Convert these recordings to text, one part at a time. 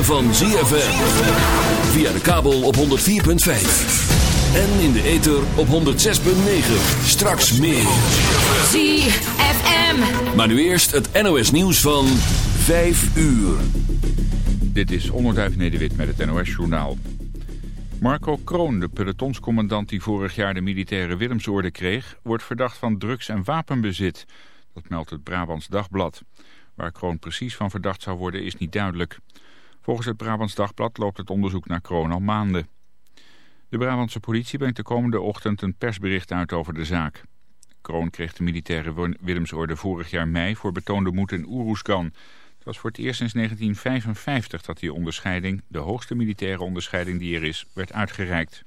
Ritme van ZFM. Via de kabel op 104.5. En in de ether op 106.9. Straks meer. ZFM. Maar nu eerst het NOS nieuws van 5 uur. Dit is Onderduif Nederwit met het NOS Journaal. Marco Kroon, de pelotonscommandant die vorig jaar de militaire Willemsorde kreeg... wordt verdacht van drugs- en wapenbezit. Dat meldt het Brabants Dagblad. Waar Kroon precies van verdacht zou worden is niet duidelijk. Volgens het Brabants Dagblad loopt het onderzoek naar Kroon al maanden. De Brabantse politie brengt de komende ochtend een persbericht uit over de zaak. Kroon kreeg de militaire Willemsorde vorig jaar mei voor betoonde moed in Oeroesgan. Het was voor het eerst sinds 1955 dat die onderscheiding, de hoogste militaire onderscheiding die er is, werd uitgereikt.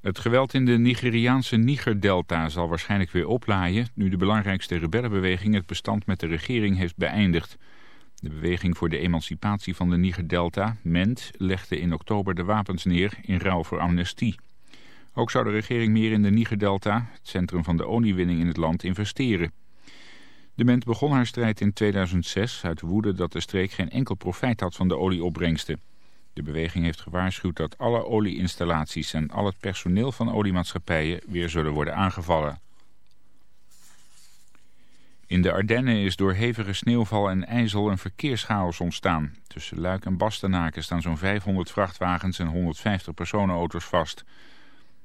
Het geweld in de Nigeriaanse Niger-delta zal waarschijnlijk weer oplaaien... nu de belangrijkste rebellenbeweging het bestand met de regering heeft beëindigd. De beweging voor de emancipatie van de Niger-delta, MENT, legde in oktober de wapens neer in ruil voor amnestie. Ook zou de regering meer in de Niger-delta, het centrum van de oliewinning in het land, investeren. De MENT begon haar strijd in 2006 uit woede dat de streek geen enkel profijt had van de olieopbrengsten. De beweging heeft gewaarschuwd dat alle olieinstallaties en al het personeel van oliemaatschappijen weer zullen worden aangevallen. In de Ardennen is door hevige sneeuwval en ijzel een verkeerschaos ontstaan. Tussen Luik en Bastenaken staan zo'n 500 vrachtwagens en 150 personenauto's vast.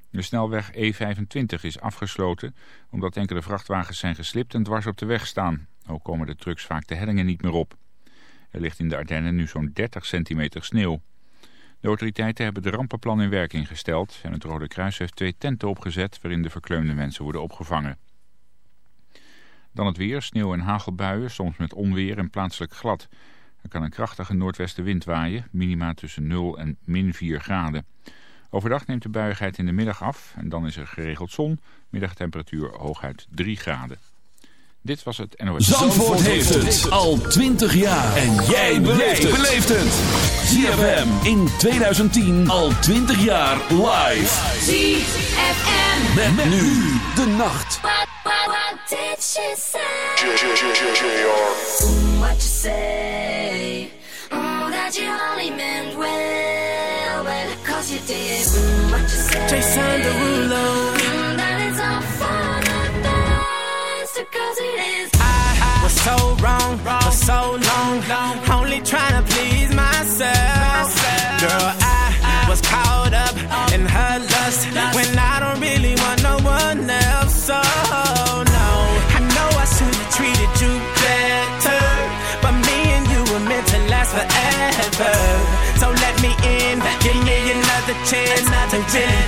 De snelweg E25 is afgesloten omdat enkele vrachtwagens zijn geslipt en dwars op de weg staan. Ook komen de trucks vaak de hellingen niet meer op. Er ligt in de Ardennen nu zo'n 30 centimeter sneeuw. De autoriteiten hebben de rampenplan in werking gesteld en het Rode Kruis heeft twee tenten opgezet waarin de verkleumde mensen worden opgevangen. Dan het weer, sneeuw en hagelbuien, soms met onweer en plaatselijk glad. Er kan een krachtige noordwestenwind waaien, minima tussen 0 en min 4 graden. Overdag neemt de buigheid in de middag af en dan is er geregeld zon, middagtemperatuur hooguit 3 graden. Dit was het NOS. Zandvoort heeft het al 20 jaar. En jij beleeft het. ZFM in 2010 al 20 jaar live. ZFM. Met, nu de nacht. What, what, what did she say? JR. What you say? Oh, that you only meant well, well, cause you did. What you say? Jason Derulo. Mm, that it's all for the best, cause it is. I was so wrong for so long, only chance not to really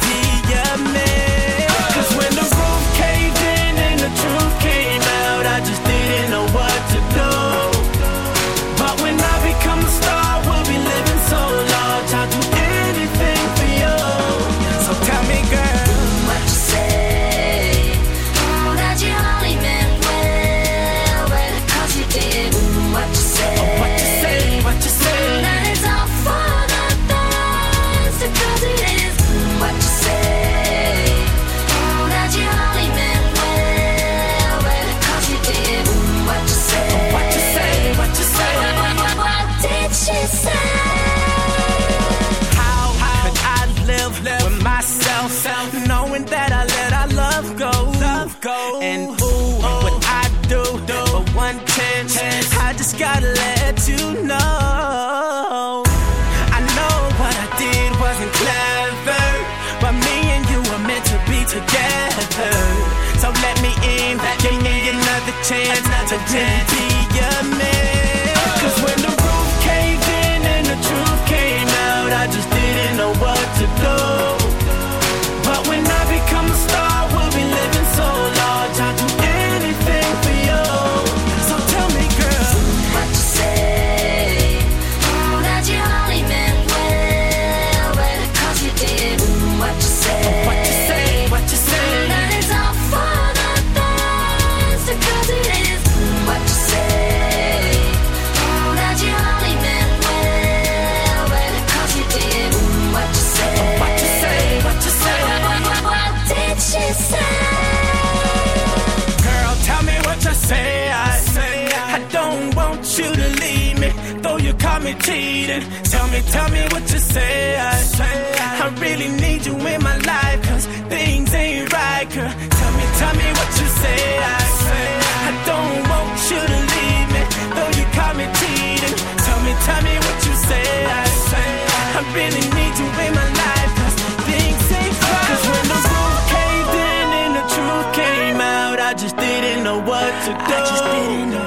to do.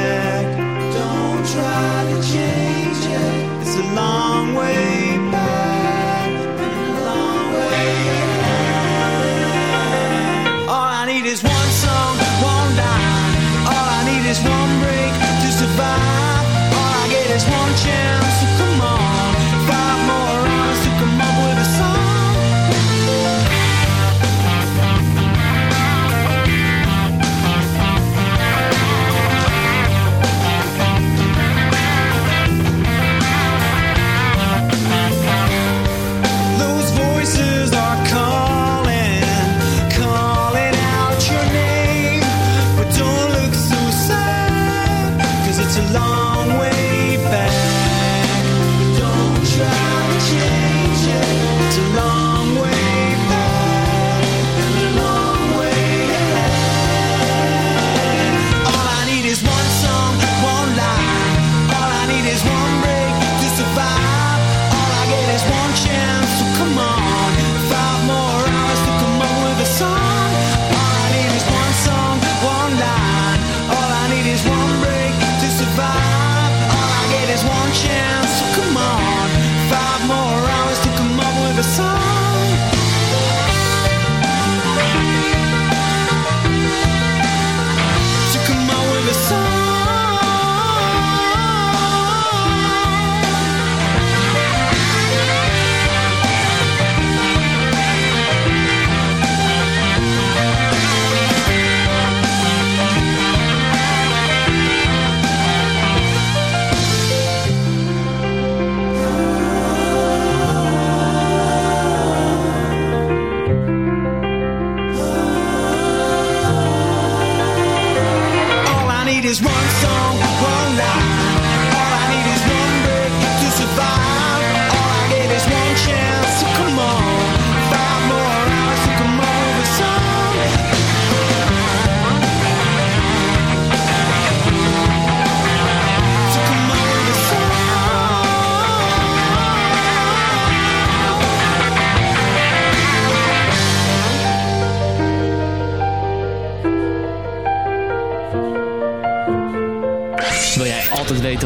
It's a long way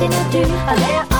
can I do? A little.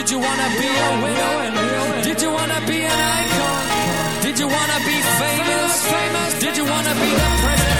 Did you wanna be a winner? Did you wanna be an icon? Did you wanna be famous? Did you wanna be the president?